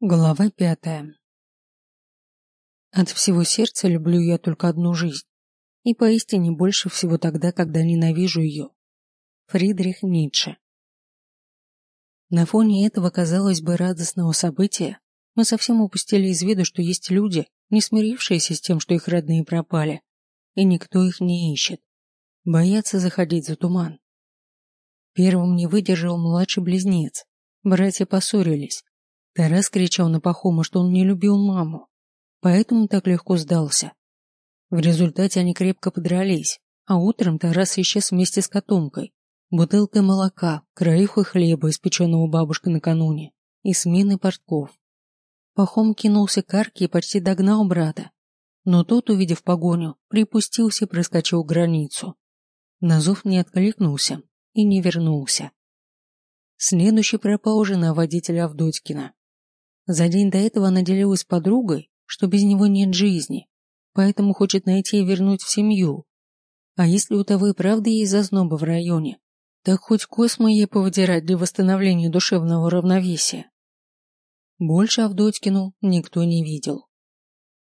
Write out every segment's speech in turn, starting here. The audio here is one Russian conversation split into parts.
Глава пятая. От всего сердца люблю я только одну жизнь, и поистине больше всего тогда, когда ненавижу ее. Фридрих Ницше. На фоне этого, казалось бы, радостного события, мы совсем упустили из виду, что есть люди, не смирившиеся с тем, что их родные пропали, и никто их не ищет, боятся заходить за туман. Первым не выдержал младший близнец. Братья поссорились, Тарас кричал на Пахома, что он не любил маму, поэтому так легко сдался. В результате они крепко подрались, а утром Тарас исчез вместе с котомкой, бутылкой молока, краюхой хлеба, испеченного бабушкой накануне, и сменой портков. Пахом кинулся к арке и почти догнал брата, но тот, увидев погоню, припустился и проскочил границу. На зов не откликнулся и не вернулся. Следующий пропал жена водителя Авдотькина. За день до этого она делилась подругой, что без него нет жизни, поэтому хочет найти и вернуть в семью. А если у того и правда есть зазноба в районе, так хоть космо ей повыдирать для восстановления душевного равновесия. Больше Авдотькину никто не видел.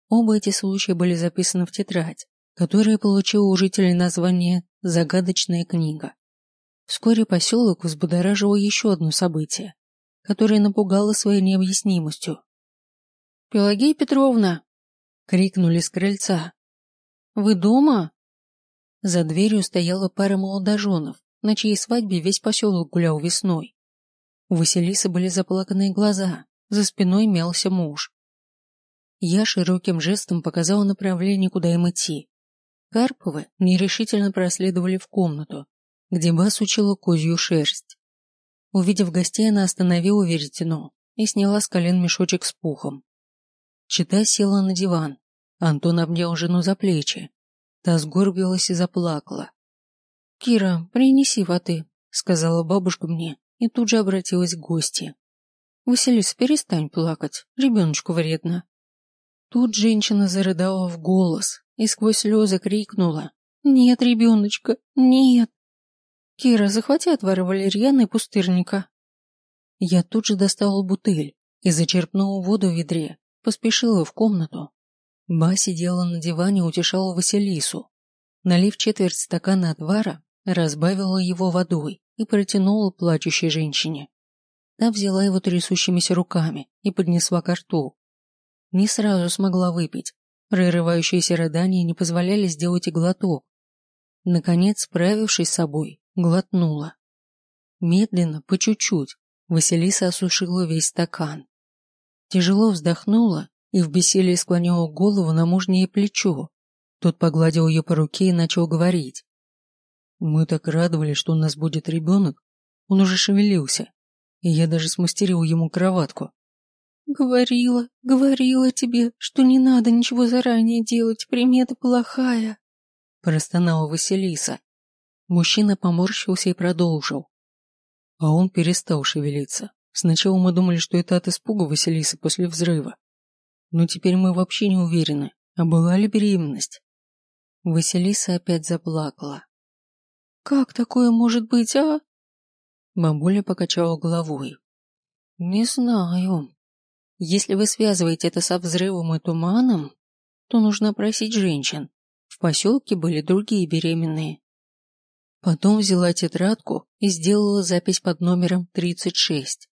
Оба эти случая были записаны в тетрадь, которая получила у жителей название «Загадочная книга». Вскоре поселок взбудоражило еще одно событие которая напугала своей необъяснимостью. «Пелагея Петровна!» — крикнули с крыльца. «Вы дома?» За дверью стояла пара молодоженов, на чьей свадьбе весь поселок гулял весной. У Василисы были заплаканные глаза, за спиной мялся муж. Я широким жестом показала направление, куда им идти. Карповы нерешительно проследовали в комнату, где Бас учила козью шерсть. Увидев гостей, она остановила веретено и сняла с колен мешочек с пухом. Чита села на диван. Антон обнял жену за плечи. Та сгорбилась и заплакала. «Кира, принеси воды», — сказала бабушка мне, и тут же обратилась к гости. «Василис, перестань плакать, ребеночку вредно». Тут женщина зарыдала в голос и сквозь слезы крикнула. «Нет, ребеночка, нет!» «Кира, захвати отвары валерьяны и пустырника». Я тут же достала бутыль и зачерпнула воду в ведре, поспешила в комнату. Ба сидела на диване утешала Василису. Налив четверть стакана отвара, разбавила его водой и протянула плачущей женщине. Та взяла его трясущимися руками и поднесла ко рту. Не сразу смогла выпить. Прерывающиеся рыдания не позволяли сделать и глоток. Наконец, справившись с собой, Глотнула. Медленно, по чуть-чуть, Василиса осушила весь стакан. Тяжело вздохнула и в бессилии склонила голову на мужнее плечо. Тот погладил ее по руке и начал говорить. «Мы так радовались, что у нас будет ребенок. Он уже шевелился, и я даже смастерил ему кроватку. «Говорила, говорила тебе, что не надо ничего заранее делать, примета плохая», простонала Василиса. Мужчина поморщился и продолжил. А он перестал шевелиться. Сначала мы думали, что это от испуга Василисы после взрыва. Но теперь мы вообще не уверены, а была ли беременность. Василиса опять заплакала. «Как такое может быть, а?» Бабуля покачала головой. «Не знаю. Если вы связываете это со взрывом и туманом, то нужно просить женщин. В поселке были другие беременные. Потом взяла тетрадку и сделала запись под номером 36.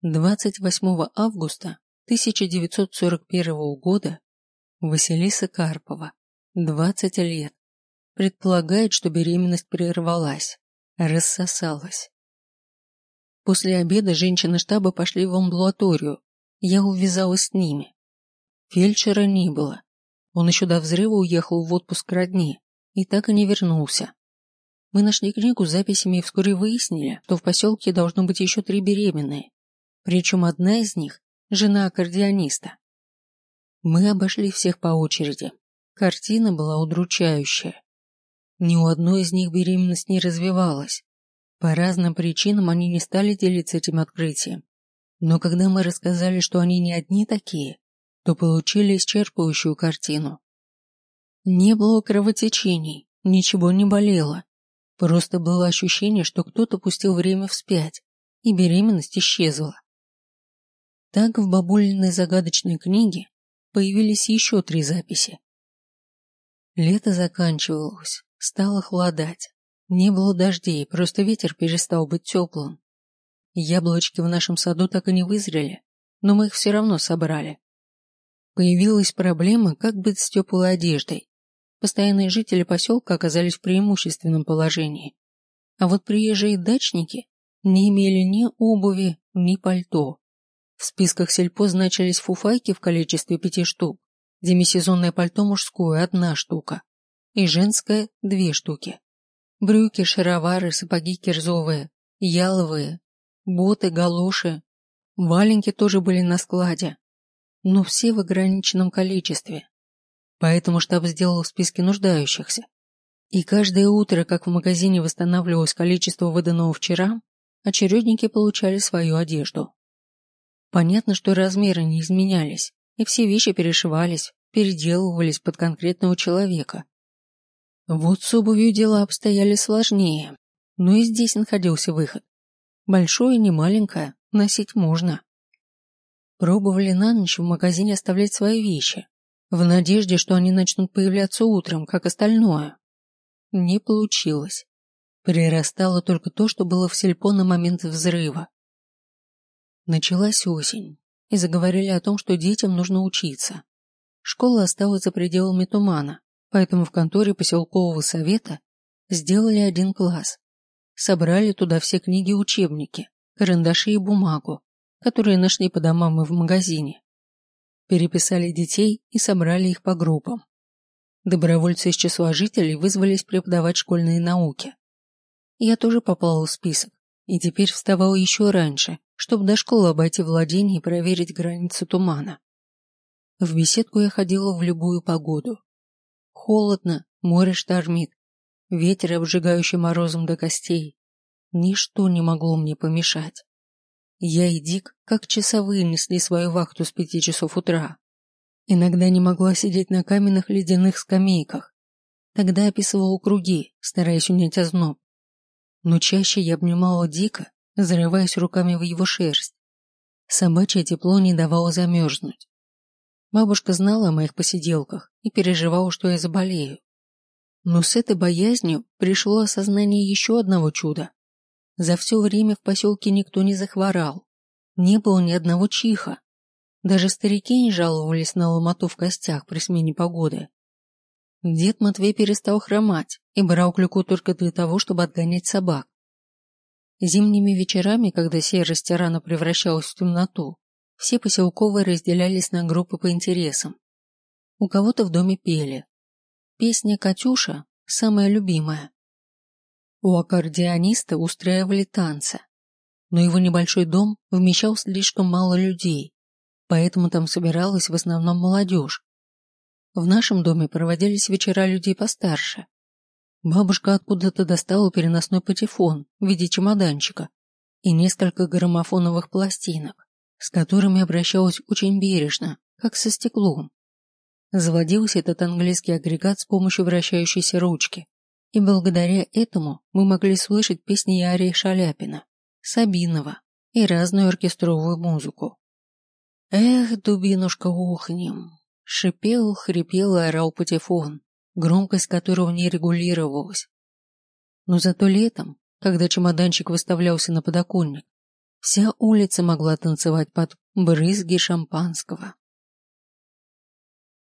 28 августа 1941 года Василиса Карпова, 20 лет, предполагает, что беременность прервалась, рассосалась. После обеда женщины штаба пошли в амбулаторию. Я увязалась с ними. Фельдшера не было. Он еще до взрыва уехал в отпуск к родне и так и не вернулся. Мы нашли книгу с записями и вскоре выяснили, что в поселке должно быть еще три беременные. Причем одна из них – жена аккордеониста. Мы обошли всех по очереди. Картина была удручающая. Ни у одной из них беременность не развивалась. По разным причинам они не стали делиться этим открытием. Но когда мы рассказали, что они не одни такие, то получили исчерпывающую картину. Не было кровотечений, ничего не болело, Просто было ощущение, что кто-то пустил время вспять, и беременность исчезла. Так в бабулиной загадочной книге появились еще три записи. Лето заканчивалось, стало холодать. Не было дождей, просто ветер перестал быть теплым. Яблочки в нашем саду так и не вызрели, но мы их все равно собрали. Появилась проблема, как быть с теплой одеждой. Постоянные жители поселка оказались в преимущественном положении. А вот приезжие дачники не имели ни обуви, ни пальто. В списках сельпо значились фуфайки в количестве пяти штук, демисезонное пальто мужское – одна штука, и женское – две штуки. Брюки, шаровары, сапоги кирзовые, яловые, боты, галоши. Валенки тоже были на складе, но все в ограниченном количестве. Поэтому штаб сделал списки нуждающихся. И каждое утро, как в магазине восстанавливалось количество выданного вчера, очередники получали свою одежду. Понятно, что размеры не изменялись, и все вещи перешивались, переделывались под конкретного человека. Вот с обувью дела обстояли сложнее, но и здесь находился выход. Большое, не маленькое, носить можно. Пробовали на ночь в магазине оставлять свои вещи, в надежде, что они начнут появляться утром, как остальное. Не получилось. Прирастало только то, что было в сельпо на момент взрыва. Началась осень, и заговорили о том, что детям нужно учиться. Школа осталась за пределами тумана, поэтому в конторе поселкового совета сделали один класс. Собрали туда все книги учебники, карандаши и бумагу, которые нашли по домам и в магазине. Переписали детей и собрали их по группам. Добровольцы из числа жителей вызвались преподавать школьные науки. Я тоже попала в список, и теперь вставал еще раньше, чтобы до школы обойти владение и проверить границу тумана. В беседку я ходила в любую погоду. Холодно, море штормит, ветер, обжигающий морозом до костей. Ничто не могло мне помешать. Я и Дик, как часовые, несли свою вахту с пяти часов утра. Иногда не могла сидеть на каменных ледяных скамейках. Тогда описывала круги, стараясь унять озноб но чаще я обнимала Дика, зарываясь руками в его шерсть. Собачье тепло не давало замерзнуть. Бабушка знала о моих посиделках и переживала, что я заболею. Но с этой боязнью пришло осознание еще одного чуда. За все время в поселке никто не захворал. Не было ни одного чиха. Даже старики не жаловались на ломоту в костях при смене погоды. Дед Матвей перестал хромать и брал клюку только для того, чтобы отгонять собак. Зимними вечерами, когда серость рано превращалась в темноту, все поселковые разделялись на группы по интересам. У кого-то в доме пели. Песня «Катюша» – самая любимая. У аккордеониста устраивали танцы. Но его небольшой дом вмещал слишком мало людей, поэтому там собиралась в основном молодежь, в нашем доме проводились вечера людей постарше. Бабушка откуда-то достала переносной патефон в виде чемоданчика и несколько граммофоновых пластинок, с которыми обращалась очень бережно, как со стеклом. Заводился этот английский агрегат с помощью вращающейся ручки, и благодаря этому мы могли слышать песни Ярии Шаляпина, Сабинова и разную оркестровую музыку. Эх, дубинушка, ухнем, Шипел, хрипел и орал патефон, громкость которого не регулировалась. Но зато летом, когда чемоданчик выставлялся на подоконник, вся улица могла танцевать под брызги шампанского.